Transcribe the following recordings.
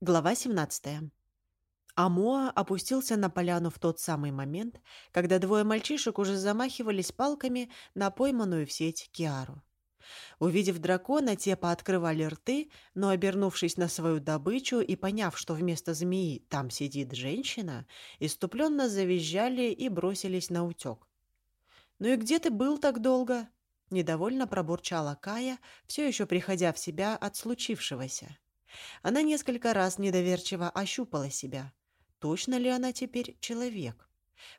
Глава 17. Амоа опустился на поляну в тот самый момент, когда двое мальчишек уже замахивались палками на пойманную в сеть Киару. Увидев дракона, те пооткрывали рты, но, обернувшись на свою добычу и поняв, что вместо змеи там сидит женщина, иступленно завизжали и бросились на утек. «Ну и где ты был так долго?» — недовольно пробурчала Кая, все еще приходя в себя от случившегося. Она несколько раз недоверчиво ощупала себя. Точно ли она теперь человек?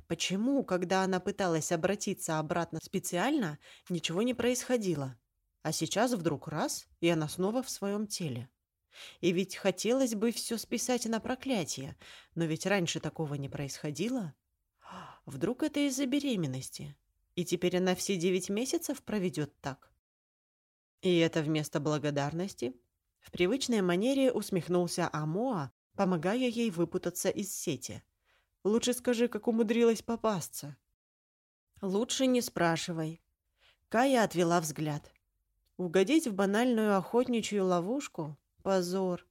Почему, когда она пыталась обратиться обратно специально, ничего не происходило? А сейчас вдруг раз, и она снова в своем теле. И ведь хотелось бы все списать на проклятие, но ведь раньше такого не происходило. Вдруг это из-за беременности? И теперь она все девять месяцев проведет так? И это вместо благодарности? В привычной манере усмехнулся Амоа, помогая ей выпутаться из сети. «Лучше скажи, как умудрилась попасться». «Лучше не спрашивай». Кая отвела взгляд. Угодить в банальную охотничью ловушку? Позор.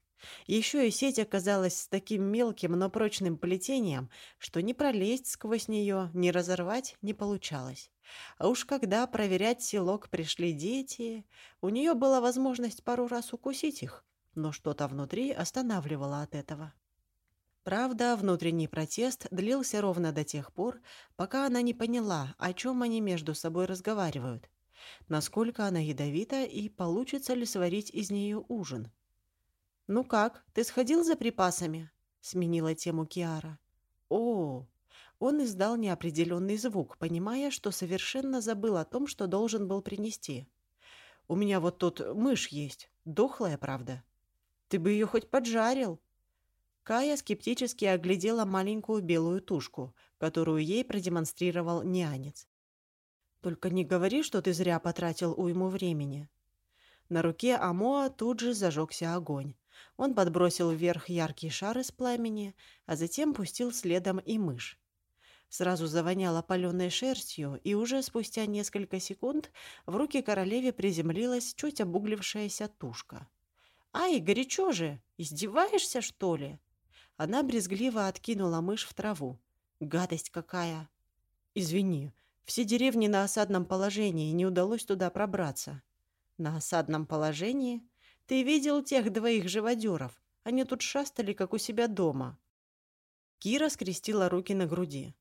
Еще и сеть оказалась с таким мелким, но прочным плетением, что не пролезть сквозь нее, не разорвать не получалось. А уж когда проверять селок пришли дети, у нее была возможность пару раз укусить их, но что-то внутри останавливало от этого. Правда, внутренний протест длился ровно до тех пор, пока она не поняла, о чем они между собой разговаривают, насколько она ядовита и получится ли сварить из нее ужин. «Ну как, ты сходил за припасами?» — сменила тему Киара. «О, он издал неопределенный звук, понимая, что совершенно забыл о том, что должен был принести. «У меня вот тут мышь есть. Дохлая, правда. Ты бы ее хоть поджарил». Кая скептически оглядела маленькую белую тушку, которую ей продемонстрировал нянец. «Только не говори, что ты зря потратил уйму времени». На руке Амоа тут же зажегся огонь. Он подбросил вверх яркий шар из пламени, а затем пустил следом и мышь. Сразу завоняло паленой шерстью, и уже спустя несколько секунд в руки королеве приземлилась чуть обуглившаяся тушка. «Ай, горячо же! Издеваешься, что ли?» Она брезгливо откинула мышь в траву. «Гадость какая!» «Извини, все деревни на осадном положении, не удалось туда пробраться». «На осадном положении? Ты видел тех двоих живодеров? Они тут шастали, как у себя дома». Кира скрестила руки на груди.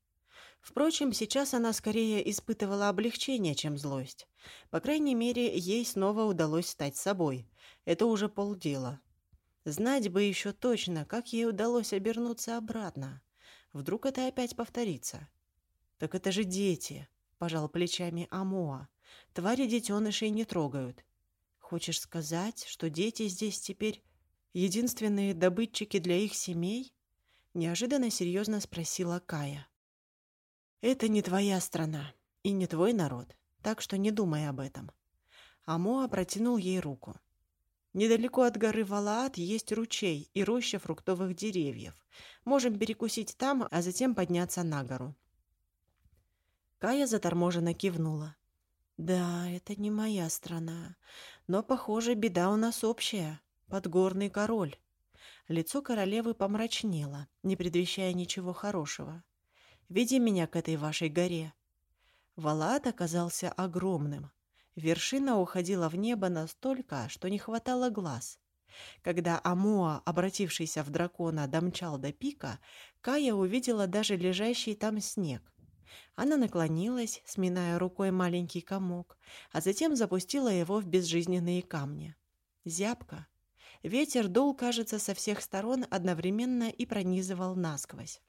Впрочем, сейчас она скорее испытывала облегчение, чем злость. По крайней мере, ей снова удалось стать собой. Это уже полдела. Знать бы еще точно, как ей удалось обернуться обратно. Вдруг это опять повторится. «Так это же дети», — пожал плечами Амоа. «Твари детенышей не трогают. Хочешь сказать, что дети здесь теперь единственные добытчики для их семей?» Неожиданно серьезно спросила Кая. Это не твоя страна и не твой народ, так что не думай об этом. Амоа протянул ей руку. Недалеко от горы Валаат есть ручей и роща фруктовых деревьев. Можем перекусить там, а затем подняться на гору. Кая заторможенно кивнула. «Да, это не моя страна. Но, похоже, беда у нас общая. Подгорный король». Лицо королевы помрачнело, не предвещая ничего хорошего. Веди меня к этой вашей горе». Валаат оказался огромным. Вершина уходила в небо настолько, что не хватало глаз. Когда Амуа, обратившийся в дракона, домчал до пика, Кая увидела даже лежащий там снег. Она наклонилась, сминая рукой маленький комок, а затем запустила его в безжизненные камни. Зябко. Ветер дул, кажется, со всех сторон одновременно и пронизывал насквозь.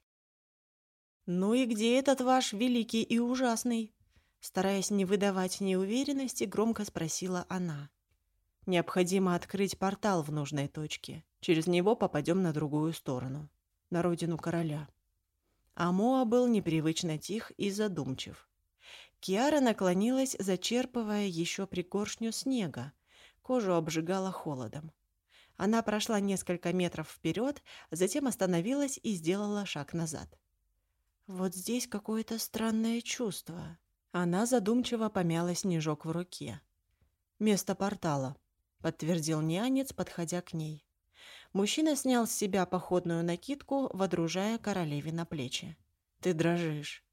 «Ну и где этот ваш великий и ужасный?» Стараясь не выдавать неуверенности, громко спросила она. «Необходимо открыть портал в нужной точке. Через него попадем на другую сторону, на родину короля». Амоа был непривычно тих и задумчив. Киара наклонилась, зачерпывая еще пригоршню снега. Кожу обжигала холодом. Она прошла несколько метров вперед, затем остановилась и сделала шаг назад. Вот здесь какое-то странное чувство. Она задумчиво помяла снежок в руке. «Место портала», — подтвердил нянец, подходя к ней. Мужчина снял с себя походную накидку, водружая королеве на плечи. «Ты дрожишь».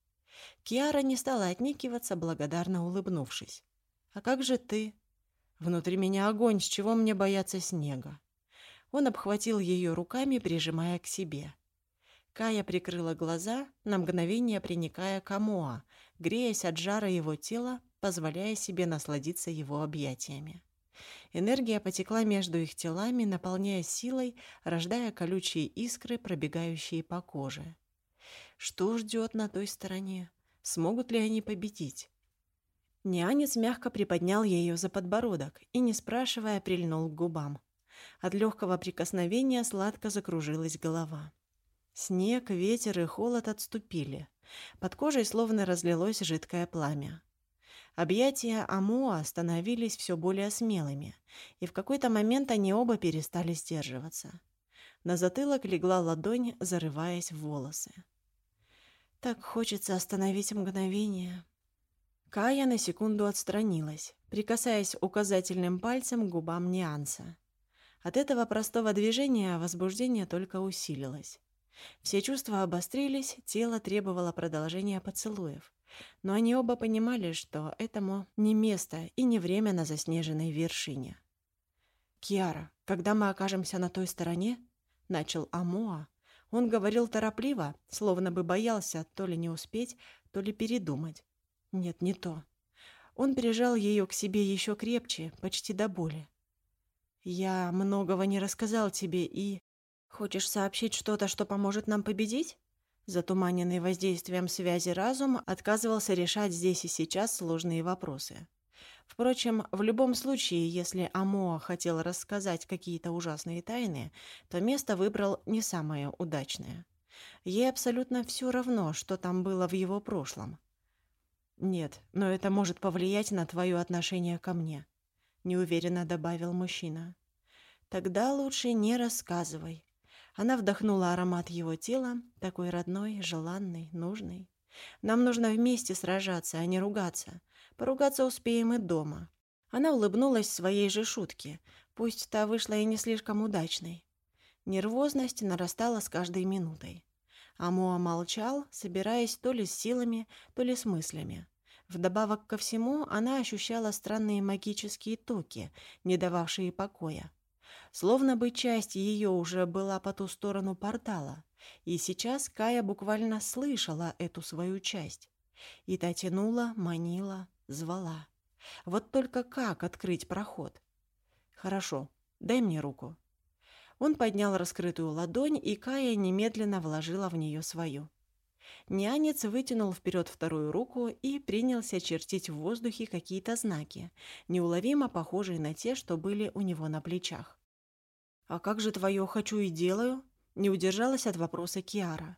Киара не стала отнекиваться, благодарно улыбнувшись. «А как же ты?» «Внутри меня огонь, с чего мне бояться снега?» Он обхватил ее руками, прижимая к себе. Кая прикрыла глаза, на мгновение приникая к Амоа, греясь от жара его тела, позволяя себе насладиться его объятиями. Энергия потекла между их телами, наполняя силой, рождая колючие искры, пробегающие по коже. Что ждет на той стороне? Смогут ли они победить? Нянец мягко приподнял ее за подбородок и, не спрашивая, прильнул к губам. От легкого прикосновения сладко закружилась голова. Снег, ветер и холод отступили. Под кожей словно разлилось жидкое пламя. Объятия Амуа становились все более смелыми, и в какой-то момент они оба перестали сдерживаться. На затылок легла ладонь, зарываясь в волосы. Так хочется остановить мгновение. Кая на секунду отстранилась, прикасаясь указательным пальцем к губам Нианса. От этого простого движения возбуждение только усилилось. Все чувства обострились, тело требовало продолжения поцелуев. Но они оба понимали, что этому не место и не время на заснеженной вершине. «Киара, когда мы окажемся на той стороне?» — начал Амоа. Он говорил торопливо, словно бы боялся то ли не успеть, то ли передумать. Нет, не то. Он прижал ее к себе еще крепче, почти до боли. «Я многого не рассказал тебе и...» «Хочешь сообщить что-то, что поможет нам победить?» Затуманенный воздействием связи разум отказывался решать здесь и сейчас сложные вопросы. Впрочем, в любом случае, если Амоа хотел рассказать какие-то ужасные тайны, то место выбрал не самое удачное. Ей абсолютно все равно, что там было в его прошлом. «Нет, но это может повлиять на твое отношение ко мне», — неуверенно добавил мужчина. «Тогда лучше не рассказывай. Она вдохнула аромат его тела, такой родной, желанный, нужный. Нам нужно вместе сражаться, а не ругаться. Поругаться успеем и дома. Она улыбнулась своей же шутке, пусть та вышла и не слишком удачной. Нервозность нарастала с каждой минутой. Амоа молчал, собираясь то ли с силами, то ли с мыслями. Вдобавок ко всему, она ощущала странные магические токи, не дававшие покоя. Словно бы часть ее уже была по ту сторону портала, и сейчас Кая буквально слышала эту свою часть. И та тянула, манила, звала. Вот только как открыть проход? Хорошо, дай мне руку. Он поднял раскрытую ладонь, и Кая немедленно вложила в нее свою. Нянец вытянул вперед вторую руку и принялся чертить в воздухе какие-то знаки, неуловимо похожие на те, что были у него на плечах. «А как же твое «хочу и делаю»?» Не удержалась от вопроса Киара.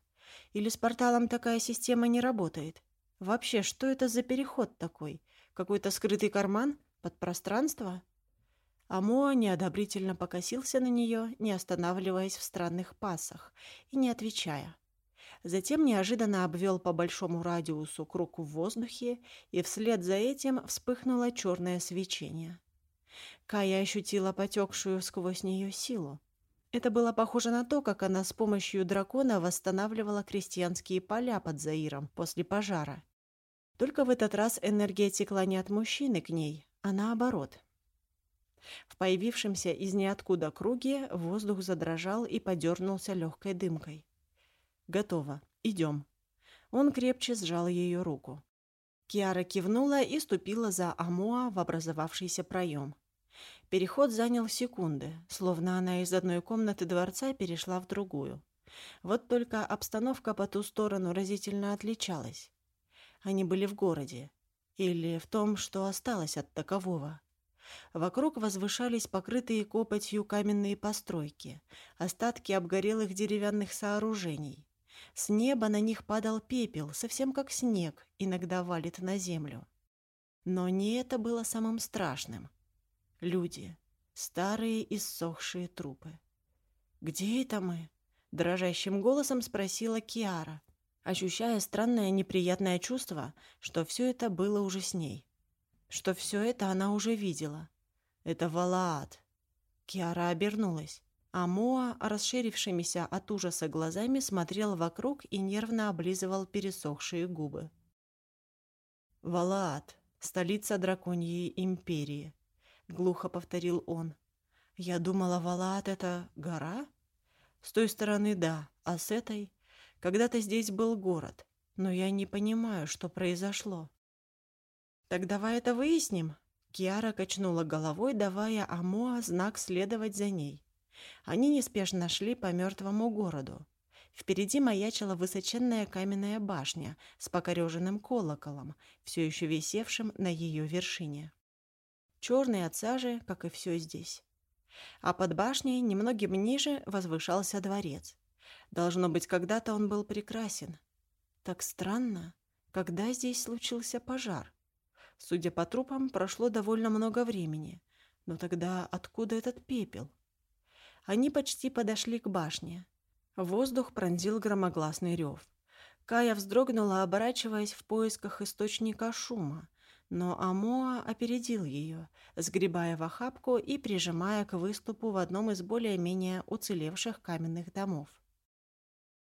«Или с порталом такая система не работает? Вообще, что это за переход такой? Какой-то скрытый карман? Под пространство?» Амоа неодобрительно покосился на нее, не останавливаясь в странных пасах и не отвечая. Затем неожиданно обвел по большому радиусу круг в воздухе, и вслед за этим вспыхнуло черное свечение. Кая ощутила потекшую сквозь нее силу. Это было похоже на то, как она с помощью дракона восстанавливала крестьянские поля под Заиром после пожара. Только в этот раз энергия текла не от мужчины к ней, а наоборот. В появившемся из ниоткуда круге воздух задрожал и подернулся легкой дымкой. «Готово. Идем». Он крепче сжал ее руку. Киара кивнула и ступила за Амоа в образовавшийся проем. Переход занял секунды, словно она из одной комнаты дворца перешла в другую. Вот только обстановка по ту сторону разительно отличалась. Они были в городе. Или в том, что осталось от такового. Вокруг возвышались покрытые копотью каменные постройки, остатки обгорелых деревянных сооружений. С неба на них падал пепел, совсем как снег иногда валит на землю. Но не это было самым страшным. Люди. Старые иссохшие трупы. «Где это мы?» — дрожащим голосом спросила Киара, ощущая странное неприятное чувство, что все это было уже с ней. Что все это она уже видела. Это Валаат. Киара обернулась. а Моа, расширившимися от ужаса глазами, смотрел вокруг и нервно облизывал пересохшие губы. «Валаат, столица драконьей империи», — глухо повторил он. «Я думала, Валаат — это гора?» «С той стороны — да, а с этой...» «Когда-то здесь был город, но я не понимаю, что произошло». «Так давай это выясним», Киара качнула головой, давая Амоа знак следовать за ней. Они неспешно шли по мертвому городу. Впереди маячила высоченная каменная башня с покореженным колоколом, все еще висевшим на ее вершине. Черный от сажи, как и все здесь. А под башней, немногим ниже, возвышался дворец. Должно быть, когда-то он был прекрасен. Так странно, когда здесь случился пожар. Судя по трупам, прошло довольно много времени. Но тогда откуда этот пепел? Они почти подошли к башне. Воздух пронзил громогласный рев. Кая вздрогнула, оборачиваясь в поисках источника шума, но Амоа опередил ее, сгребая в охапку и прижимая к выступу в одном из более-менее уцелевших каменных домов.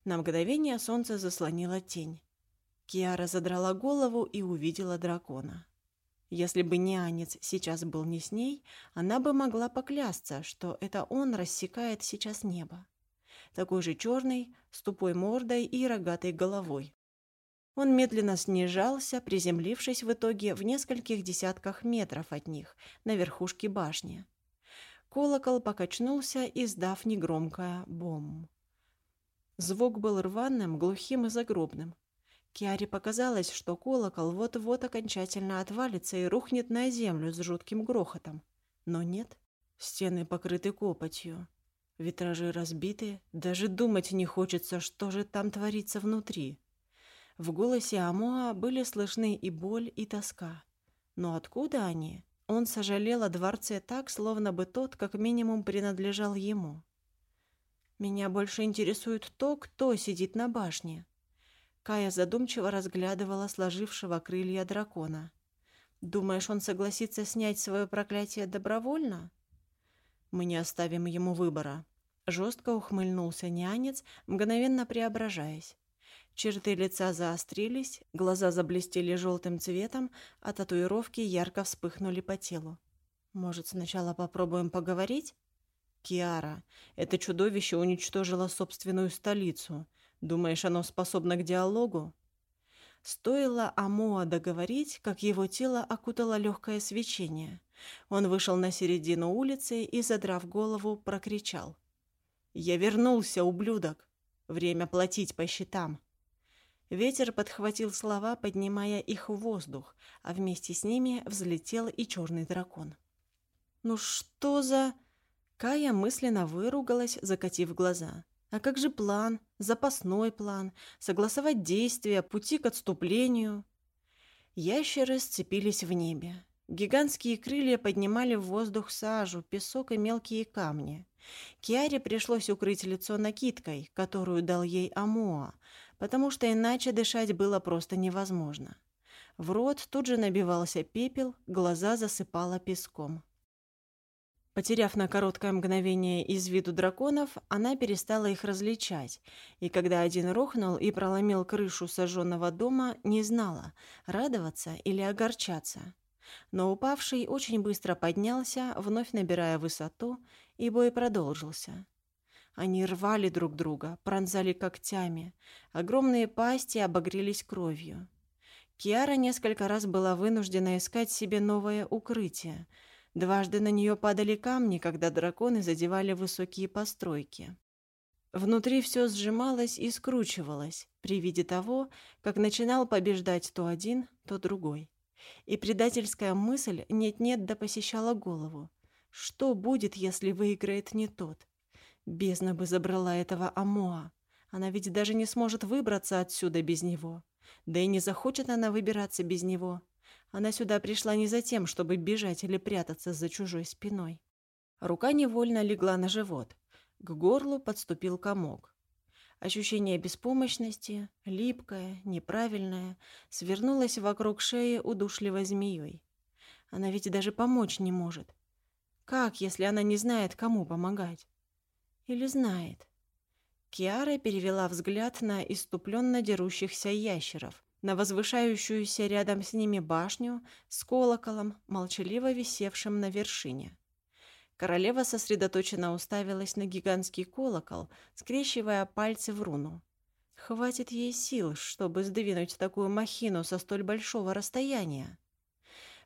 На мгновение солнце заслонило тень. Киара задрала голову и увидела дракона. Если бы нянец сейчас был не с ней, она бы могла поклясться, что это он рассекает сейчас небо. Такой же черный, с тупой мордой и рогатой головой. Он медленно снижался, приземлившись в итоге в нескольких десятках метров от них, на верхушке башни. Колокол покачнулся, издав негромкое «бом». Звук был рваным, глухим и загробным. Киаре показалось, что колокол вот-вот окончательно отвалится и рухнет на землю с жутким грохотом. Но нет. Стены покрыты копотью. Витражи разбиты. Даже думать не хочется, что же там творится внутри. В голосе Амоа были слышны и боль, и тоска. Но откуда они? Он сожалел о дворце так, словно бы тот, как минимум, принадлежал ему. «Меня больше интересует то, кто сидит на башне», Кая задумчиво разглядывала сложившего крылья дракона. «Думаешь, он согласится снять свое проклятие добровольно?» «Мы не оставим ему выбора», — жестко ухмыльнулся нянец, мгновенно преображаясь. Черты лица заострились, глаза заблестели желтым цветом, а татуировки ярко вспыхнули по телу. «Может, сначала попробуем поговорить?» «Киара, это чудовище уничтожило собственную столицу. Думаешь, оно способно к диалогу? Стоило Амоа договорить, как его тело окутало легкое свечение. Он вышел на середину улицы и, задрав голову, прокричал. «Я вернулся, ублюдок! Время платить по счетам!» Ветер подхватил слова, поднимая их в воздух, а вместе с ними взлетел и черный дракон. «Ну что за...» Кая мысленно выругалась, закатив глаза. А как же план, запасной план, согласовать действия, пути к отступлению? Ящеры сцепились в небе. Гигантские крылья поднимали в воздух сажу, песок и мелкие камни. Киаре пришлось укрыть лицо накидкой, которую дал ей Амоа, потому что иначе дышать было просто невозможно. В рот тут же набивался пепел, глаза засыпало песком. Потеряв на короткое мгновение из виду драконов, она перестала их различать, и когда один рухнул и проломил крышу сожженного дома, не знала, радоваться или огорчаться. Но упавший очень быстро поднялся, вновь набирая высоту, и бой продолжился. Они рвали друг друга, пронзали когтями, огромные пасти обогрелись кровью. Киара несколько раз была вынуждена искать себе новое укрытие — Дважды на нее падали камни, когда драконы задевали высокие постройки. Внутри все сжималось и скручивалось при виде того, как начинал побеждать то один, то другой. И предательская мысль нет-нет да посещала голову. Что будет, если выиграет не тот? Бездна бы забрала этого Амоа. Она ведь даже не сможет выбраться отсюда без него. Да и не захочет она выбираться без него. Она сюда пришла не за тем, чтобы бежать или прятаться за чужой спиной. Рука невольно легла на живот. К горлу подступил комок. Ощущение беспомощности, липкое, неправильное, свернулось вокруг шеи удушливой змеей. Она ведь даже помочь не может. Как, если она не знает, кому помогать? Или знает? Киара перевела взгляд на иступленно дерущихся ящеров, на возвышающуюся рядом с ними башню с колоколом, молчаливо висевшим на вершине. Королева сосредоточенно уставилась на гигантский колокол, скрещивая пальцы в руну. Хватит ей сил, чтобы сдвинуть такую махину со столь большого расстояния.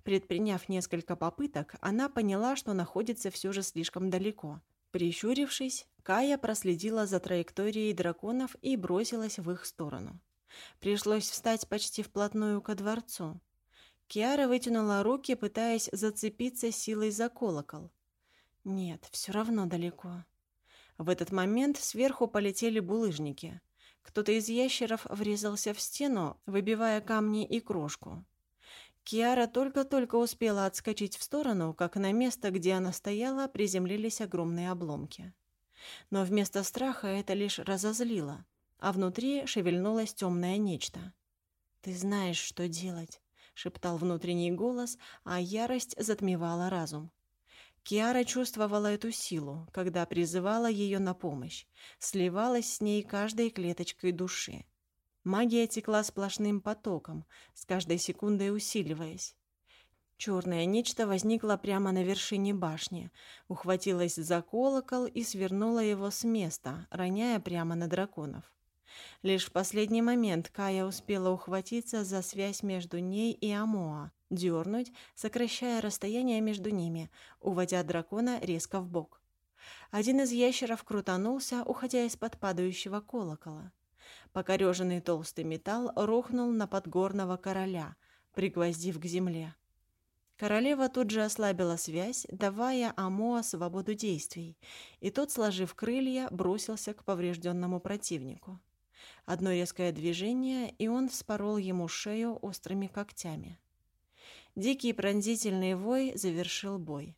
Предприняв несколько попыток, она поняла, что находится все же слишком далеко. Прищурившись, Кая проследила за траекторией драконов и бросилась в их сторону. Пришлось встать почти вплотную ко дворцу. Киара вытянула руки, пытаясь зацепиться силой за колокол. Нет, все равно далеко. В этот момент сверху полетели булыжники. Кто-то из ящеров врезался в стену, выбивая камни и крошку. Киара только-только успела отскочить в сторону, как на место, где она стояла, приземлились огромные обломки. Но вместо страха это лишь разозлило, а внутри шевельнулось темное нечто. «Ты знаешь, что делать», — шептал внутренний голос, а ярость затмевала разум. Киара чувствовала эту силу, когда призывала ее на помощь, сливалась с ней каждой клеточкой души. Магия текла сплошным потоком, с каждой секундой усиливаясь. Черное нечто возникло прямо на вершине башни, ухватилось за колокол и свернуло его с места, роняя прямо на драконов. Лишь в последний момент Кая успела ухватиться за связь между ней и Амоа, дернуть, сокращая расстояние между ними, уводя дракона резко в бок. Один из ящеров крутанулся, уходя из-под падающего колокола. Покореженный толстый металл рухнул на подгорного короля, пригвоздив к земле. Королева тут же ослабила связь, давая Амоа свободу действий, и тот, сложив крылья, бросился к поврежденному противнику. Одно резкое движение, и он вспорол ему шею острыми когтями. Дикий пронзительный вой завершил бой.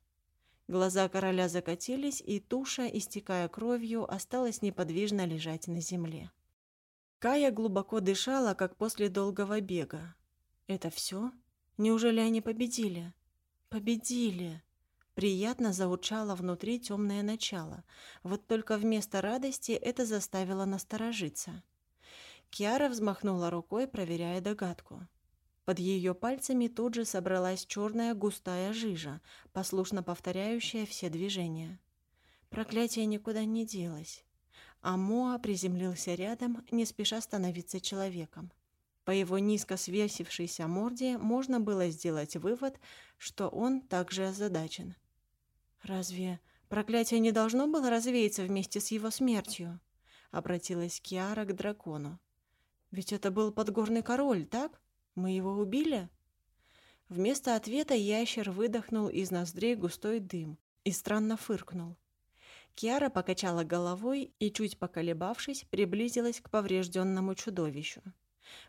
Глаза короля закатились, и туша, истекая кровью, осталась неподвижно лежать на земле. Кая глубоко дышала, как после долгого бега. «Это все? Неужели они победили?» «Победили!» Приятно заучало внутри темное начало. Вот только вместо радости это заставило насторожиться. Киара взмахнула рукой, проверяя догадку. Под ее пальцами тут же собралась черная густая жижа, послушно повторяющая все движения. Проклятие никуда не делось. А Моа приземлился рядом, не спеша становиться человеком. По его низко свесившейся морде можно было сделать вывод, что он также озадачен. «Разве проклятие не должно было развеяться вместе с его смертью?» — обратилась Киара к дракону. «Ведь это был подгорный король, так?» Мы его убили?» Вместо ответа ящер выдохнул из ноздрей густой дым и странно фыркнул. Киара покачала головой и, чуть поколебавшись, приблизилась к поврежденному чудовищу.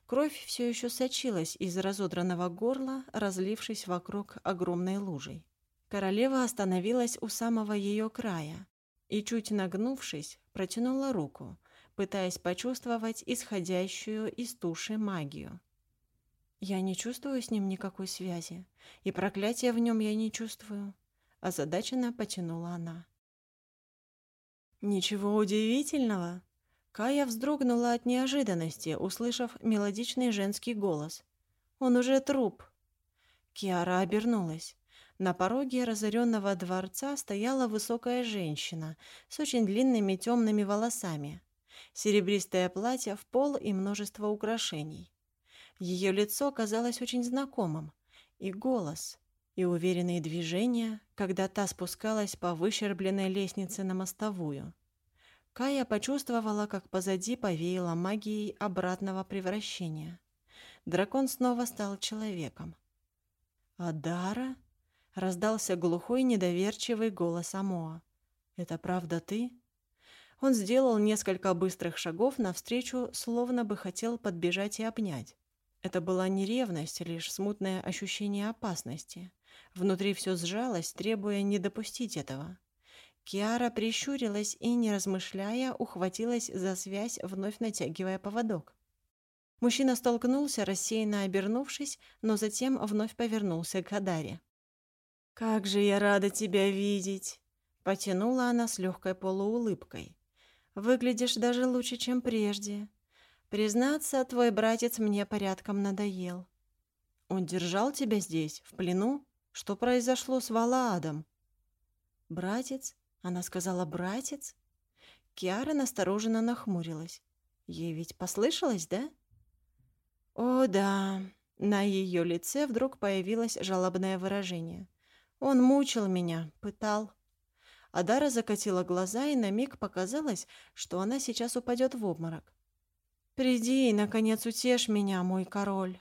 Кровь все еще сочилась из разодранного горла, разлившись вокруг огромной лужей. Королева остановилась у самого ее края и, чуть нагнувшись, протянула руку, пытаясь почувствовать исходящую из туши магию. Я не чувствую с ним никакой связи, и проклятия в нем я не чувствую. Озадаченно потянула она. Ничего удивительного. Кая вздрогнула от неожиданности, услышав мелодичный женский голос. Он уже труп. Киара обернулась. На пороге разоренного дворца стояла высокая женщина с очень длинными темными волосами. Серебристое платье в пол и множество украшений. Ее лицо казалось очень знакомым. И голос, и уверенные движения, когда та спускалась по выщербленной лестнице на мостовую. Кая почувствовала, как позади повеяло магией обратного превращения. Дракон снова стал человеком. «Адара?» — раздался глухой недоверчивый голос Амоа. «Это правда ты?» Он сделал несколько быстрых шагов навстречу, словно бы хотел подбежать и обнять. Это была не ревность, лишь смутное ощущение опасности. Внутри все сжалось, требуя не допустить этого. Киара прищурилась и, не размышляя, ухватилась за связь, вновь натягивая поводок. Мужчина столкнулся, рассеянно обернувшись, но затем вновь повернулся к Адаре. «Как же я рада тебя видеть!» Потянула она с легкой полуулыбкой. «Выглядишь даже лучше, чем прежде. Признаться, твой братец мне порядком надоел. Он держал тебя здесь, в плену? Что произошло с Валаадом?» «Братец?» Она сказала «братец?» Киара настороженно нахмурилась. Ей ведь послышалось, да? О, да. На ее лице вдруг появилось жалобное выражение. Он мучил меня, пытал. Адара закатила глаза, и на миг показалось, что она сейчас упадет в обморок. «Приди и, наконец, утешь меня, мой король!»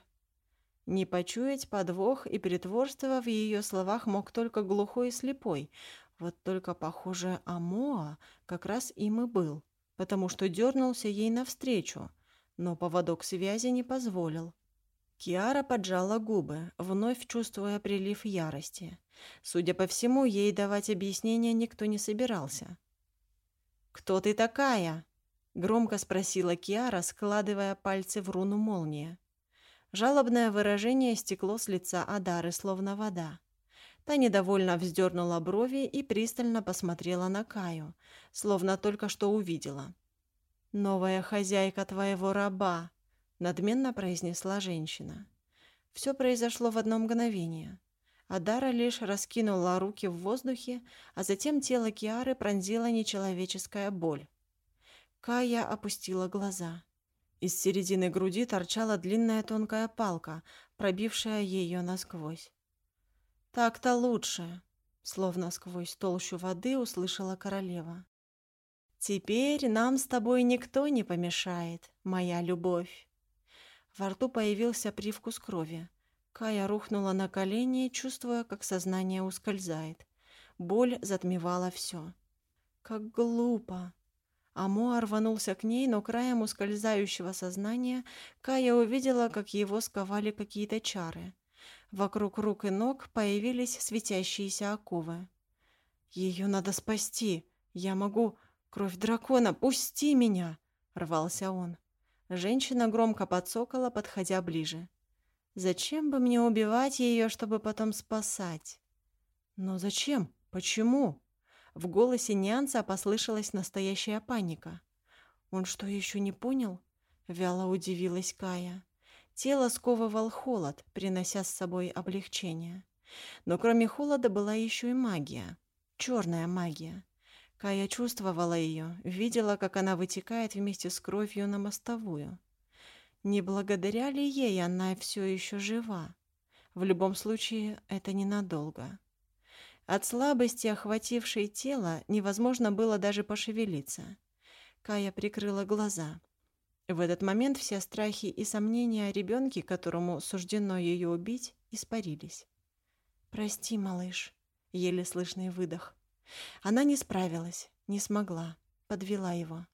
Не почуять подвох и притворство в ее словах мог только глухой и слепой. Вот только, похоже, Амоа как раз им и был потому что дернулся ей навстречу, но поводок связи не позволил. Киара поджала губы, вновь чувствуя прилив ярости. Судя по всему, ей давать объяснения никто не собирался. «Кто ты такая?» — громко спросила Киара, складывая пальцы в руну молнии. Жалобное выражение стекло с лица Адары, словно вода. Та недовольно вздернула брови и пристально посмотрела на Каю, словно только что увидела. «Новая хозяйка твоего раба», — надменно произнесла женщина. Все произошло в одно мгновение. Адара лишь раскинула руки в воздухе, а затем тело Киары пронзила нечеловеческая боль. Кая опустила глаза. Из середины груди торчала длинная тонкая палка, пробившая ее насквозь. «Так-то лучше», — словно сквозь толщу воды услышала королева. «Теперь нам с тобой никто не помешает, моя любовь». Во рту появился привкус крови. Кая рухнула на колени, чувствуя, как сознание ускользает. Боль затмевала все. Как глупо. Амоа рванулся к ней, но краем ускользающего сознания Кая увидела, как его сковали какие-то чары. Вокруг рук и ног появились светящиеся оковы. «Ее надо спасти! Я могу... Кровь дракона! Пусти меня!» — рвался он. Женщина громко подсокала, подходя ближе. «Зачем бы мне убивать ее, чтобы потом спасать?» «Но зачем? Почему?» В голосе Нянца послышалась настоящая паника. «Он что, еще не понял?» — вяло удивилась Кая. Тело сковывал холод, принося с собой облегчение. Но кроме холода была еще и магия. Черная магия. Кая чувствовала ее, видела, как она вытекает вместе с кровью на мостовую. Не благодаря ли ей она все еще жива? В любом случае, это ненадолго. От слабости, охватившей тело, невозможно было даже пошевелиться. Кая прикрыла глаза — в этот момент все страхи и сомнения о ребенке, которому суждено ее убить, испарились. «Прости, малыш», — еле слышный выдох. Она не справилась, не смогла, подвела его.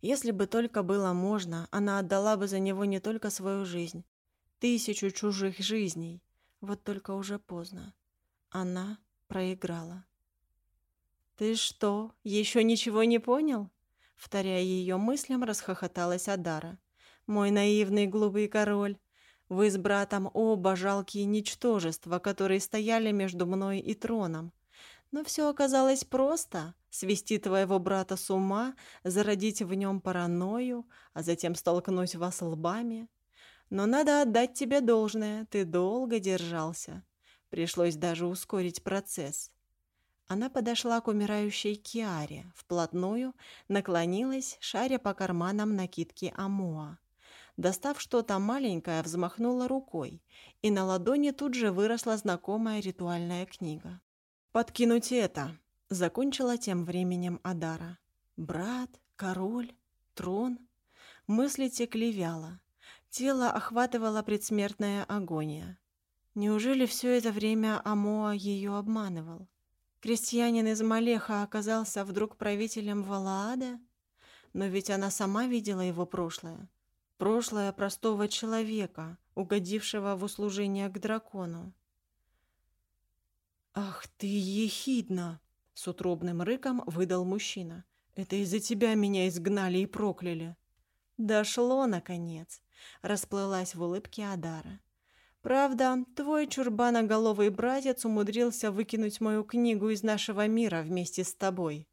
Если бы только было можно, она отдала бы за него не только свою жизнь, тысячу чужих жизней. Вот только уже поздно. Она проиграла. «Ты что, еще ничего не понял?» Вторяя ее мыслям, расхохоталась Адара. «Мой наивный глупый король! Вы с братом оба жалкие ничтожества, которые стояли между мной и троном. Но все оказалось просто. Свести твоего брата с ума, зародить в нем паранойю, а затем столкнуть вас лбами. Но надо отдать тебе должное, ты долго держался. Пришлось даже ускорить процесс. Она подошла к умирающей Киаре, вплотную наклонилась, шаря по карманам накидки Амоа. Достав что-то маленькое, взмахнула рукой, и на ладони тут же выросла знакомая ритуальная книга. «Подкинуть это!» — закончила тем временем Адара. «Брат, король, трон...» Мысли текли вяло. Тело охватывала предсмертная агония. Неужели все это время Амоа ее обманывал? Крестьянин из Малеха оказался вдруг правителем Валаада? Но ведь она сама видела его прошлое. Прошлое простого человека, угодившего в услужение к дракону. «Ах ты, ехидна!» — с утробным рыком выдал мужчина. «Это из-за тебя меня изгнали и прокляли». «Дошло, наконец!» — расплылась в улыбке Адара. Правда, твой чурбаноголовый братец умудрился выкинуть мою книгу из нашего мира вместе с тобой.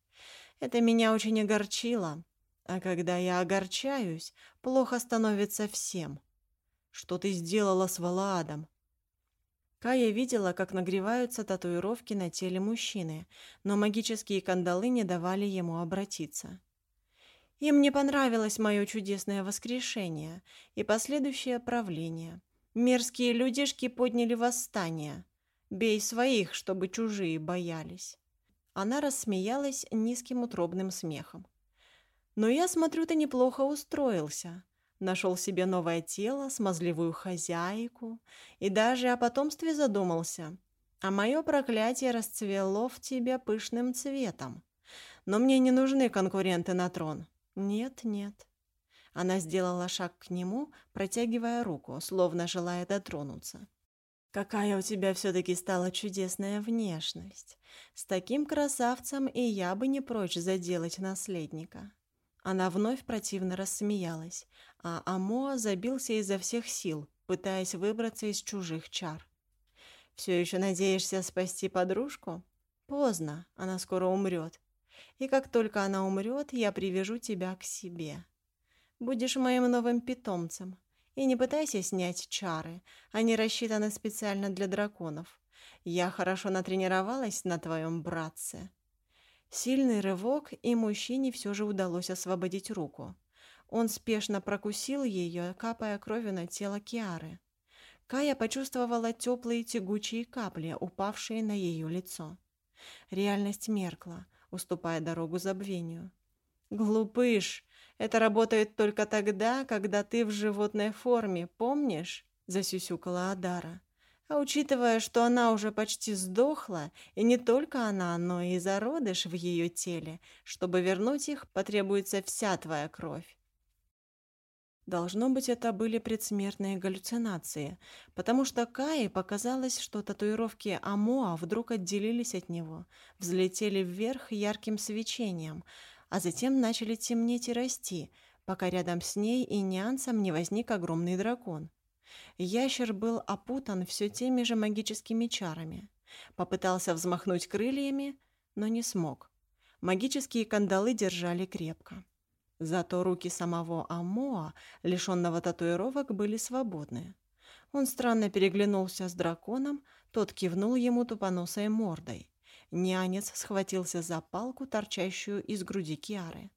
Это меня очень огорчило. А когда я огорчаюсь, плохо становится всем. Что ты сделала с Валаадом? Кая видела, как нагреваются татуировки на теле мужчины, но магические кандалы не давали ему обратиться. Им не понравилось мое чудесное воскрешение и последующее правление. Мерзкие людишки подняли восстание. Бей своих, чтобы чужие боялись. Она рассмеялась низким утробным смехом. Но я смотрю, ты неплохо устроился. Нашел себе новое тело, смазливую хозяйку и даже о потомстве задумался. А мое проклятие расцвело в тебе пышным цветом. Но мне не нужны конкуренты на трон. Нет, нет. Она сделала шаг к нему, протягивая руку, словно желая дотронуться. «Какая у тебя все-таки стала чудесная внешность! С таким красавцем и я бы не прочь заделать наследника!» Она вновь противно рассмеялась, а Амоа забился изо всех сил, пытаясь выбраться из чужих чар. «Все еще надеешься спасти подружку? Поздно, она скоро умрет. И как только она умрет, я привяжу тебя к себе. Будешь моим новым питомцем. И не пытайся снять чары, они рассчитаны специально для драконов. Я хорошо натренировалась на твоем братце». Сильный рывок, и мужчине все же удалось освободить руку. Он спешно прокусил ее, капая кровью на тело Киары. Кая почувствовала теплые тягучие капли, упавшие на ее лицо. Реальность меркла, уступая дорогу забвению. «Глупыш! Это работает только тогда, когда ты в животной форме, помнишь?» – засюсюкала Адара. А учитывая, что она уже почти сдохла, и не только она, но и зародыш в ее теле, чтобы вернуть их, потребуется вся твоя кровь. Должно быть, это были предсмертные галлюцинации, потому что Кае показалось, что татуировки Амоа вдруг отделились от него, взлетели вверх ярким свечением – а затем начали темнеть и расти, пока рядом с ней и нянцем не возник огромный дракон. Ящер был опутан все теми же магическими чарами. Попытался взмахнуть крыльями, но не смог. Магические кандалы держали крепко. Зато руки самого Амоа, лишенного татуировок, были свободны. Он странно переглянулся с драконом, тот кивнул ему тупоносой мордой. Нянец схватился за палку, торчащую из груди Киары.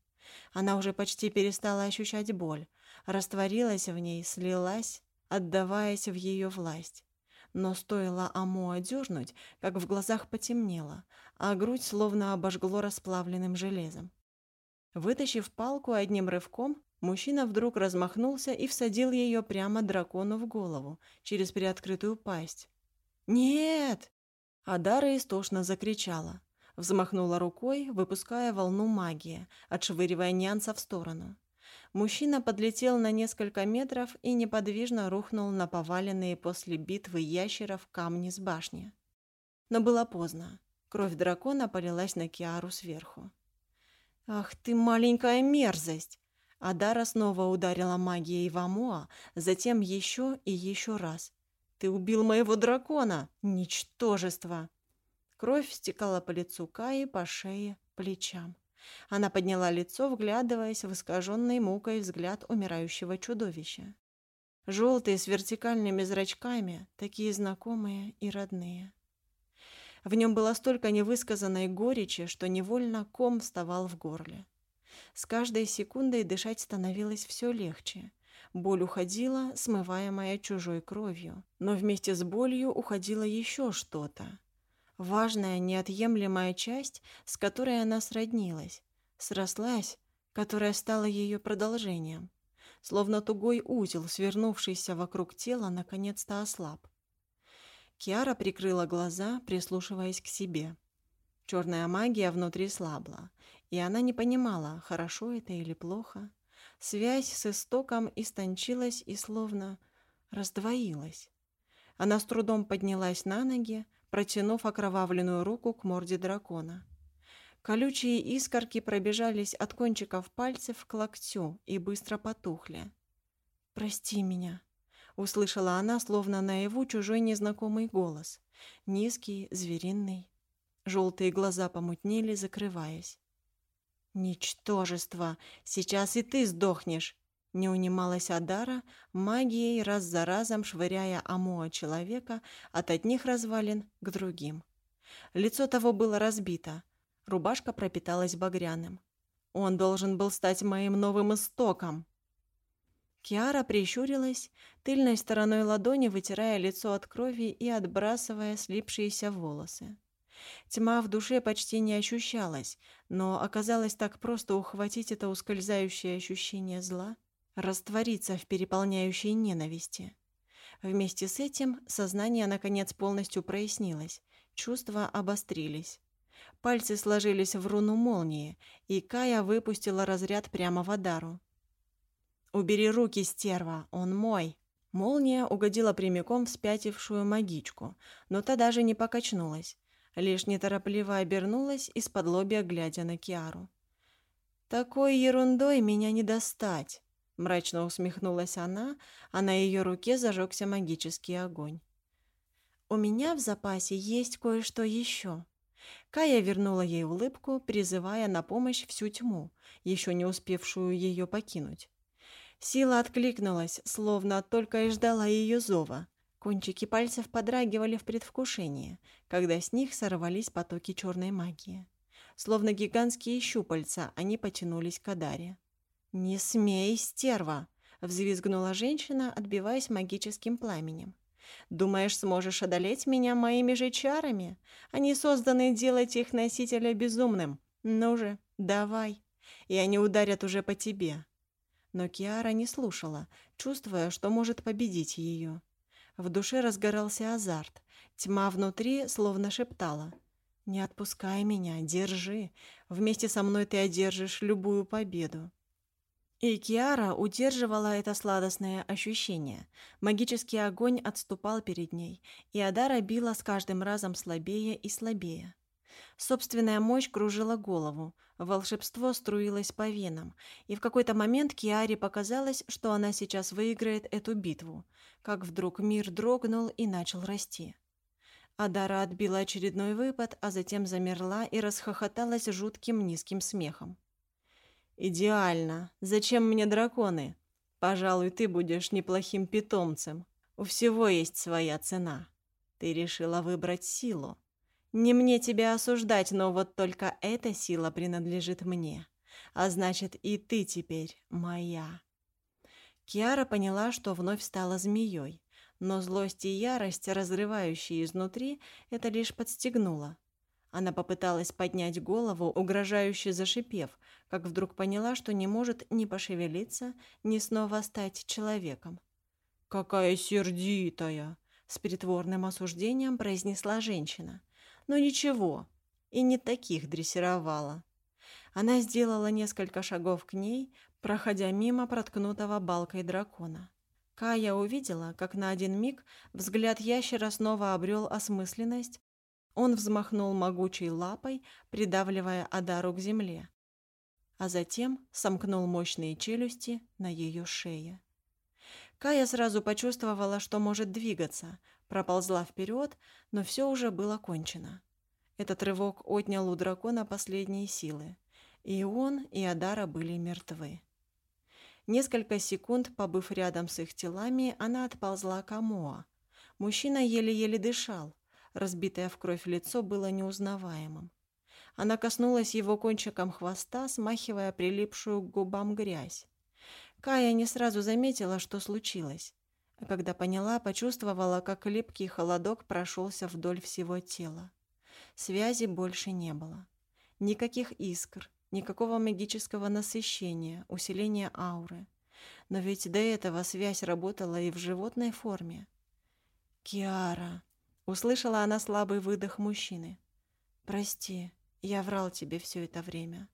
Она уже почти перестала ощущать боль, растворилась в ней, слилась, отдаваясь в ее власть. Но стоило Аму одернуть, как в глазах потемнело, а грудь словно обожгло расплавленным железом. Вытащив палку одним рывком, мужчина вдруг размахнулся и всадил ее прямо дракону в голову, через приоткрытую пасть. «Нет!» Адара истошно закричала. Взмахнула рукой, выпуская волну магии, отшвыривая нянца в сторону. Мужчина подлетел на несколько метров и неподвижно рухнул на поваленные после битвы ящеров камни с башни. Но было поздно. Кровь дракона полилась на Киару сверху. «Ах ты, маленькая мерзость!» Адара снова ударила магией в Амоа, затем еще и еще раз. Ты убил моего дракона! Ничтожество!» Кровь стекала по лицу Каи, по шее, плечам. Она подняла лицо, вглядываясь в искаженный мукой взгляд умирающего чудовища. Желтые с вертикальными зрачками, такие знакомые и родные. В нем было столько невысказанной горечи, что невольно ком вставал в горле. С каждой секундой дышать становилось все легче – Боль уходила, смываемая чужой кровью, но вместе с болью уходило еще что-то. Важная, неотъемлемая часть, с которой она сроднилась, срослась, которая стала ее продолжением. Словно тугой узел, свернувшийся вокруг тела, наконец-то ослаб. Киара прикрыла глаза, прислушиваясь к себе. Черная магия внутри слабла, и она не понимала, хорошо это или плохо. Связь с истоком истончилась и словно раздвоилась. Она с трудом поднялась на ноги, протянув окровавленную руку к морде дракона. Колючие искорки пробежались от кончиков пальцев к локтю и быстро потухли. «Прости меня». — услышала она, словно наяву, чужой незнакомый голос. Низкий, звериный. Желтые глаза помутнели, закрываясь. «Ничтожество! Сейчас и ты сдохнешь!» Не унималась Адара, магией раз за разом швыряя Амоа человека от одних развалин к другим. Лицо того было разбито, рубашка пропиталась багряным. Он должен был стать моим новым истоком. Киара прищурилась, тыльной стороной ладони вытирая лицо от крови и отбрасывая слипшиеся волосы. Тьма в душе почти не ощущалась, но оказалось так просто ухватить это ускользающее ощущение зла, раствориться в переполняющей ненависти. Вместе с этим сознание наконец полностью прояснилось, чувства обострились. Пальцы сложились в руну молнии, и Кая выпустила разряд прямо в Адару. «Убери руки, стерва, он мой!» Молния угодила прямиком в спятившую магичку, но та даже не покачнулась, лишь неторопливо обернулась из-под лобья, глядя на Киару. «Такой ерундой меня не достать!» Мрачно усмехнулась она, а на ее руке зажегся магический огонь. «У меня в запасе есть кое-что еще». Кая вернула ей улыбку, призывая на помощь всю тьму, еще не успевшую ее покинуть. Сила откликнулась, словно только и ждала ее зова. Кончики пальцев подрагивали в предвкушении, когда с них сорвались потоки черной магии. Словно гигантские щупальца, они потянулись к Адаре. «Не смей, стерва!» — взвизгнула женщина, отбиваясь магическим пламенем. «Думаешь, сможешь одолеть меня моими же чарами? Они созданы делать их носителя безумным. Ну же, давай, и они ударят уже по тебе». Но Киара не слушала, чувствуя, что может победить ее. В душе разгорался азарт. Тьма внутри словно шептала. «Не отпускай меня, держи. Вместе со мной ты одержишь любую победу». И Киара удерживала это сладостное ощущение. Магический огонь отступал перед ней, и Адара била с каждым разом слабее и слабее. Собственная мощь кружила голову, волшебство струилось по венам, и в какой-то момент Киаре показалось, что она сейчас выиграет эту битву, как вдруг мир дрогнул и начал расти. Адара отбила очередной выпад, а затем замерла и расхохоталась жутким низким смехом. «Идеально. Зачем мне драконы? Пожалуй, ты будешь неплохим питомцем. У всего есть своя цена. Ты решила выбрать силу. Не мне тебя осуждать, но вот только эта сила принадлежит мне. А значит, и ты теперь моя». Киара поняла, что вновь стала змеей, но злость и ярость, разрывающие изнутри, это лишь подстегнуло. Она попыталась поднять голову, угрожающе зашипев, как вдруг поняла, что не может ни пошевелиться, ни снова стать человеком. «Какая сердитая!» — с притворным осуждением произнесла женщина. «Но ничего, и не таких дрессировала». Она сделала несколько шагов к ней, проходя мимо проткнутого балкой дракона. Кая увидела, как на один миг взгляд ящера снова обрел осмысленность, он взмахнул могучей лапой, придавливая Адару к земле, а затем сомкнул мощные челюсти на ее шее. Кая сразу почувствовала, что может двигаться, проползла вперед, но все уже было кончено. Этот рывок отнял у дракона последние силы, и он, и Адара были мертвы. Несколько секунд, побыв рядом с их телами, она отползла к Амоа. Мужчина еле-еле дышал, Разбитое в кровь лицо было неузнаваемым. Она коснулась его кончиком хвоста, смахивая прилипшую к губам грязь. Кая не сразу заметила, что случилось. Когда поняла, почувствовала, как липкий холодок прошелся вдоль всего тела. Связи больше не было. Никаких искр, никакого магического насыщения, усиления ауры. Но ведь до этого связь работала и в животной форме. «Киара!» Услышала она слабый выдох мужчины. «Прости, я врал тебе все это время».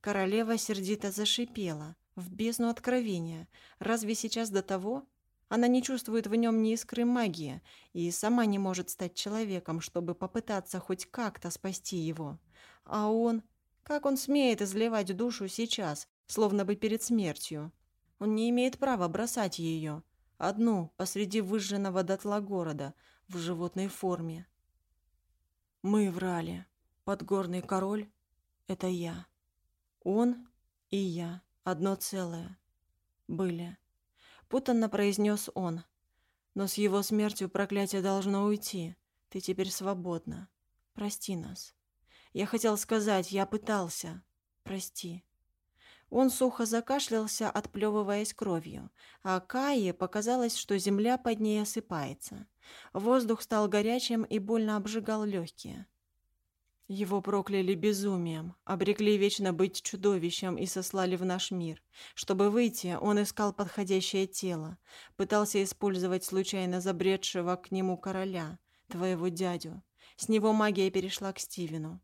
Королева сердито зашипела, в бездну откровения. Разве сейчас до того? Она не чувствует в нем ни искры магии и сама не может стать человеком, чтобы попытаться хоть как-то спасти его. А он... Как он смеет изливать душу сейчас, словно бы перед смертью? Он не имеет права бросать ее. Одну посреди выжженного дотла города в животной форме. Мы врали. Подгорный король — это я. Он и я одно целое. Были. Путанно произнес он. Но с его смертью проклятие должно уйти. Ты теперь свободна. Прости нас. Я хотел сказать, я пытался. Прости. Он сухо закашлялся, отплевываясь кровью, а Кае показалось, что земля под ней осыпается. Воздух стал горячим и больно обжигал легкие. Его прокляли безумием, обрекли вечно быть чудовищем и сослали в наш мир. Чтобы выйти, он искал подходящее тело, пытался использовать случайно забредшего к нему короля, твоего дядю. С него магия перешла к Стивену.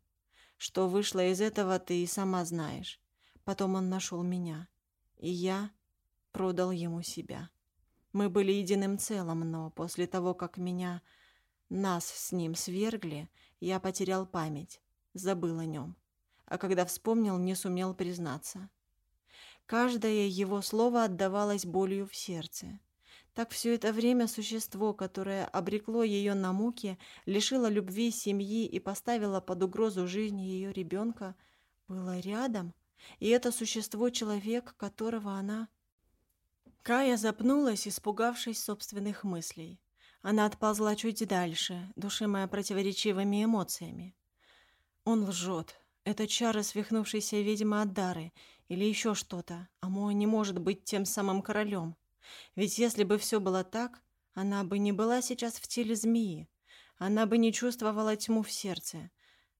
Что вышло из этого, ты и сама знаешь. Потом он нашел меня, и я продал ему себя. Мы были единым целым, но после того, как меня, нас с ним свергли, я потерял память, забыл о нем. А когда вспомнил, не сумел признаться. Каждое его слово отдавалось болью в сердце. Так все это время существо, которое обрекло ее на муки, лишило любви семьи и поставило под угрозу жизнь ее ребенка, было рядом — и это существо — человек, которого она... Кая запнулась, испугавшись собственных мыслей. Она отползла чуть дальше, душимая противоречивыми эмоциями. Он лжет. Это чары свихнувшейся ведьмы Аддары или еще что-то. Амоа не может быть тем самым королем. Ведь если бы все было так, она бы не была сейчас в теле змеи. Она бы не чувствовала тьму в сердце.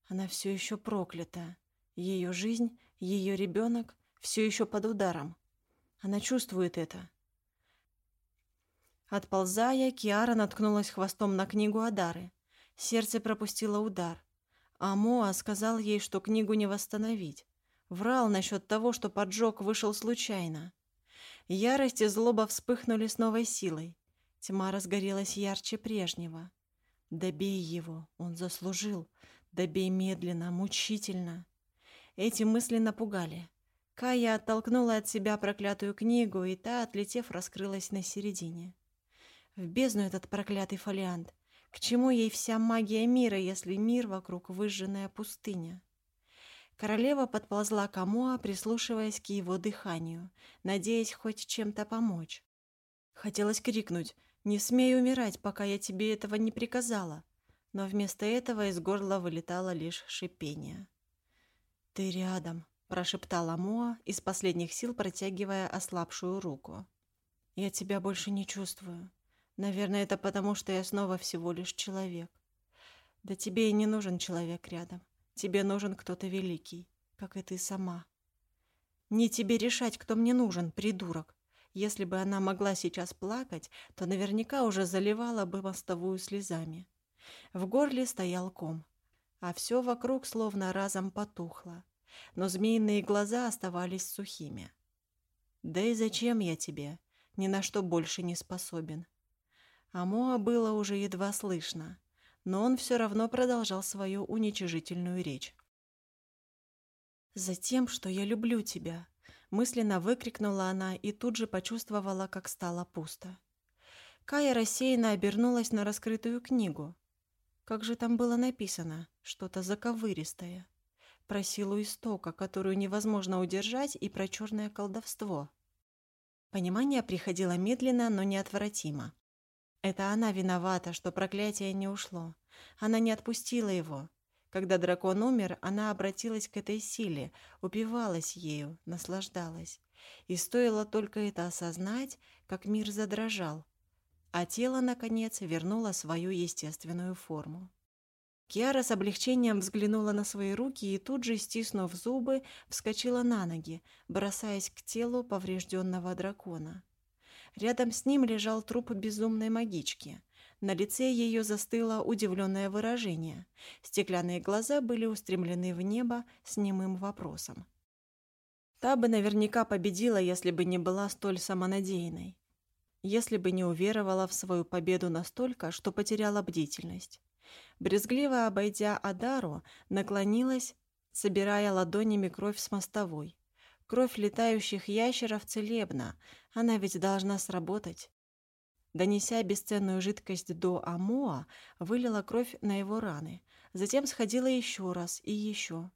Она все еще проклята. Ее жизнь ее ребенок все еще под ударом. Она чувствует это. Отползая, Киара наткнулась хвостом на книгу Адары. Сердце пропустило удар. А Моа сказал ей, что книгу не восстановить. Врал насчет того, что поджог вышел случайно. Ярость и злоба вспыхнули с новой силой. Тьма разгорелась ярче прежнего. Добей его, он заслужил. Добей медленно, мучительно. Эти мысли напугали. Кая оттолкнула от себя проклятую книгу, и та, отлетев, раскрылась на середине. В бездну этот проклятый фолиант. К чему ей вся магия мира, если мир вокруг выжженная пустыня? Королева подползла к Амоа, прислушиваясь к его дыханию, надеясь хоть чем-то помочь. Хотелось крикнуть «Не смей умирать, пока я тебе этого не приказала», но вместо этого из горла вылетало лишь шипение. «Ты рядом», — прошептала Моа, из последних сил протягивая ослабшую руку. «Я тебя больше не чувствую. Наверное, это потому, что я снова всего лишь человек. Да тебе и не нужен человек рядом. Тебе нужен кто-то великий, как и ты сама. Не тебе решать, кто мне нужен, придурок. Если бы она могла сейчас плакать, то наверняка уже заливала бы мостовую слезами. В горле стоял ком а все вокруг словно разом потухло, но змеиные глаза оставались сухими. «Да и зачем я тебе? Ни на что больше не способен». Амоа было уже едва слышно, но он все равно продолжал свою уничижительную речь. «Затем, что я люблю тебя», — мысленно выкрикнула она и тут же почувствовала, как стало пусто. Кая рассеянно обернулась на раскрытую книгу, как же там было написано? Что-то заковыристое. Про силу истока, которую невозможно удержать, и про черное колдовство. Понимание приходило медленно, но неотвратимо. Это она виновата, что проклятие не ушло. Она не отпустила его. Когда дракон умер, она обратилась к этой силе, упивалась ею, наслаждалась. И стоило только это осознать, как мир задрожал, а тело, наконец, вернуло свою естественную форму. Киара с облегчением взглянула на свои руки и тут же, стиснув зубы, вскочила на ноги, бросаясь к телу поврежденного дракона. Рядом с ним лежал труп безумной магички. На лице ее застыло удивленное выражение. Стеклянные глаза были устремлены в небо с немым вопросом. Та бы наверняка победила, если бы не была столь самонадеянной если бы не уверовала в свою победу настолько, что потеряла бдительность. Брезгливо обойдя Адару, наклонилась, собирая ладонями кровь с мостовой. Кровь летающих ящеров целебна, она ведь должна сработать. Донеся бесценную жидкость до Амоа, вылила кровь на его раны. Затем сходила еще раз и еще.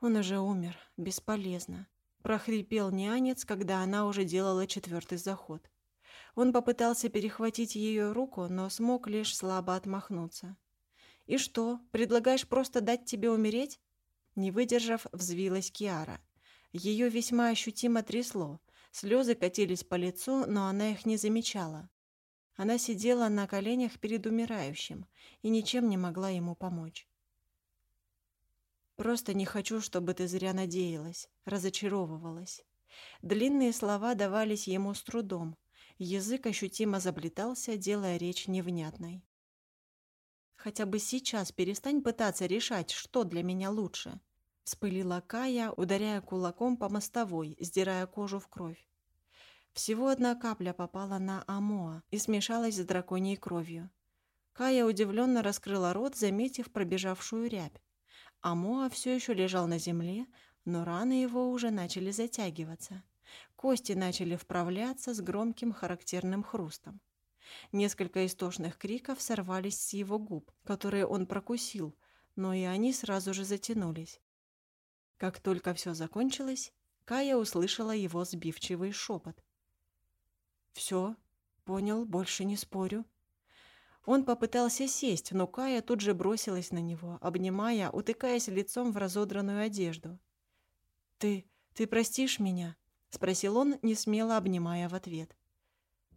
Он уже умер, бесполезно. Прохрипел нянец, когда она уже делала четвертый заход. Он попытался перехватить ее руку, но смог лишь слабо отмахнуться. «И что, предлагаешь просто дать тебе умереть?» Не выдержав, взвилась Киара. Ее весьма ощутимо трясло. Слезы катились по лицу, но она их не замечала. Она сидела на коленях перед умирающим и ничем не могла ему помочь. «Просто не хочу, чтобы ты зря надеялась, разочаровывалась». Длинные слова давались ему с трудом. Язык ощутимо заплетался, делая речь невнятной. «Хотя бы сейчас перестань пытаться решать, что для меня лучше», — вспылила Кая, ударяя кулаком по мостовой, сдирая кожу в кровь. Всего одна капля попала на Амоа и смешалась с драконьей кровью. Кая удивленно раскрыла рот, заметив пробежавшую рябь. Амоа все еще лежал на земле, но раны его уже начали затягиваться. Кости начали вправляться с громким характерным хрустом. Несколько истошных криков сорвались с его губ, которые он прокусил, но и они сразу же затянулись. Как только все закончилось, Кая услышала его сбивчивый шепот. «Все, понял, больше не спорю». Он попытался сесть, но Кая тут же бросилась на него, обнимая, утыкаясь лицом в разодранную одежду. «Ты... ты простишь меня?» — спросил он, не смело обнимая в ответ.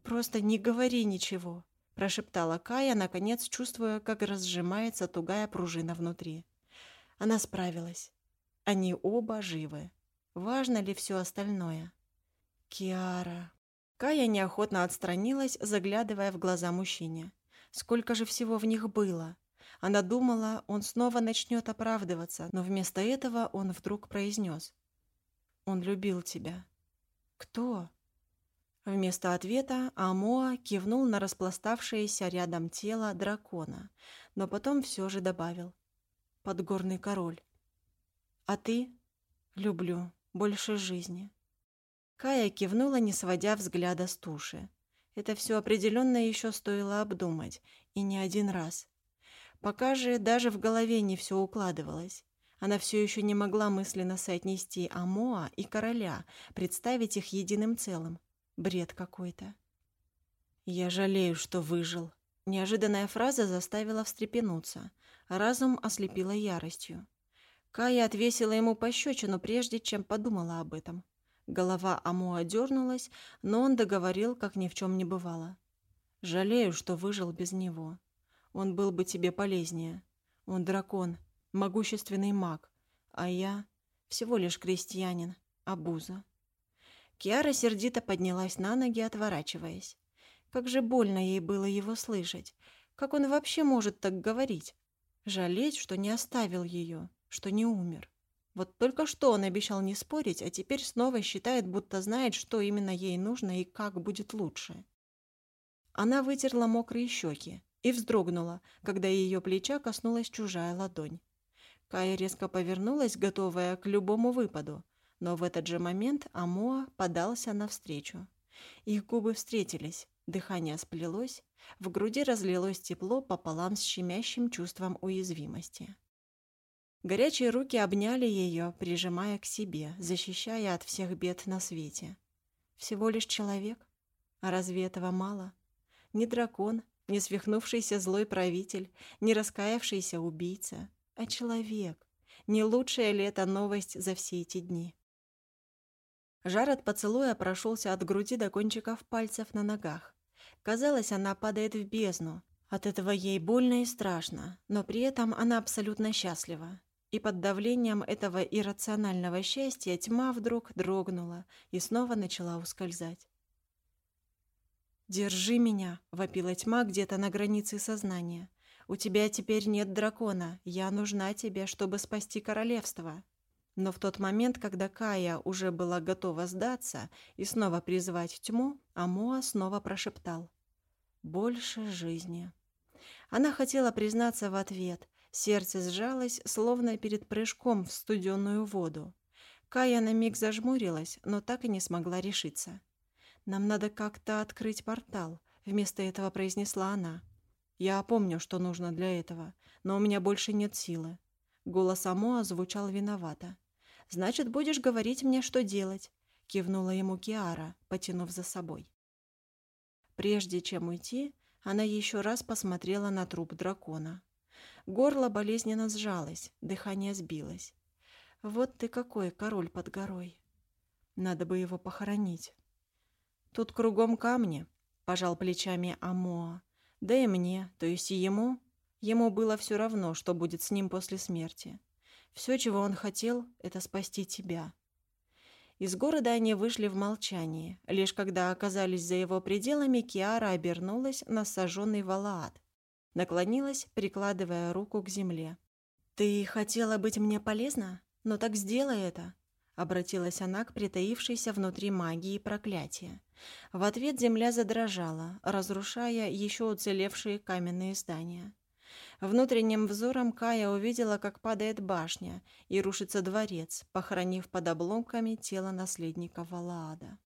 «Просто не говори ничего», — прошептала Кая, наконец чувствуя, как разжимается тугая пружина внутри. Она справилась. Они оба живы. Важно ли все остальное? «Киара...» Кая неохотно отстранилась, заглядывая в глаза мужчине. Сколько же всего в них было? Она думала, он снова начнет оправдываться, но вместо этого он вдруг произнес. «Он любил тебя». «Кто?» Вместо ответа Амоа кивнул на распластавшееся рядом тело дракона, но потом все же добавил. «Подгорный король». «А ты?» «Люблю. Больше жизни». Кая кивнула, не сводя взгляда с туши. Это все определенно еще стоило обдумать, и не один раз. Пока же даже в голове не все укладывалось. Она все еще не могла мысленно соотнести Амоа и короля, представить их единым целым. Бред какой-то. «Я жалею, что выжил». Неожиданная фраза заставила встрепенуться, разум ослепила яростью. Кая отвесила ему пощечину, прежде чем подумала об этом. Голова Амуа дернулась, но он договорил, как ни в чем не бывало. «Жалею, что выжил без него. Он был бы тебе полезнее. Он дракон, могущественный маг, а я всего лишь крестьянин, обуза». Киара сердито поднялась на ноги, отворачиваясь. Как же больно ей было его слышать. Как он вообще может так говорить? Жалеть, что не оставил ее, что не умер. Вот только что он обещал не спорить, а теперь снова считает, будто знает, что именно ей нужно и как будет лучше. Она вытерла мокрые щеки и вздрогнула, когда ее плеча коснулась чужая ладонь. Кая резко повернулась, готовая к любому выпаду, но в этот же момент Амоа подался навстречу. Их губы встретились, дыхание сплелось, в груди разлилось тепло пополам с щемящим чувством уязвимости. Горячие руки обняли ее, прижимая к себе, защищая от всех бед на свете. Всего лишь человек? А разве этого мало? Не дракон, не свихнувшийся злой правитель, не раскаявшийся убийца, а человек. Не лучшая ли это новость за все эти дни? Жар от поцелуя прошелся от груди до кончиков пальцев на ногах. Казалось, она падает в бездну. От этого ей больно и страшно, но при этом она абсолютно счастлива. И под давлением этого иррационального счастья тьма вдруг дрогнула и снова начала ускользать. «Держи меня!» — вопила тьма где-то на границе сознания. «У тебя теперь нет дракона. Я нужна тебе, чтобы спасти королевство». Но в тот момент, когда Кая уже была готова сдаться и снова призвать тьму, Амоа снова прошептал «Больше жизни». Она хотела признаться в ответ. Сердце сжалось, словно перед прыжком в студеную воду. Кая на миг зажмурилась, но так и не смогла решиться. «Нам надо как-то открыть портал», — вместо этого произнесла она. «Я помню, что нужно для этого, но у меня больше нет силы». Голос Амоа звучал виновато. «Значит, будешь говорить мне, что делать», — кивнула ему Киара, потянув за собой. Прежде чем уйти, она еще раз посмотрела на труп дракона. Горло болезненно сжалось, дыхание сбилось. «Вот ты какой, король под горой!» Надо бы его похоронить. Тут кругом камни, пожал плечами Амоа. Да и мне, то есть и ему. Ему было все равно, что будет с ним после смерти. Все, чего он хотел, это спасти тебя. Из города они вышли в молчании. Лишь когда оказались за его пределами, Киара обернулась на сожженный Валаат. Наклонилась, прикладывая руку к земле. «Ты хотела быть мне полезна? Но так сделай это. Обратилась она к притаившейся внутри магии проклятия. В ответ земля задрожала, разрушая еще уцелевшие каменные здания. Внутренним взором Кая увидела, как падает башня и рушится дворец, похоронив под обломками тело наследника Валаада.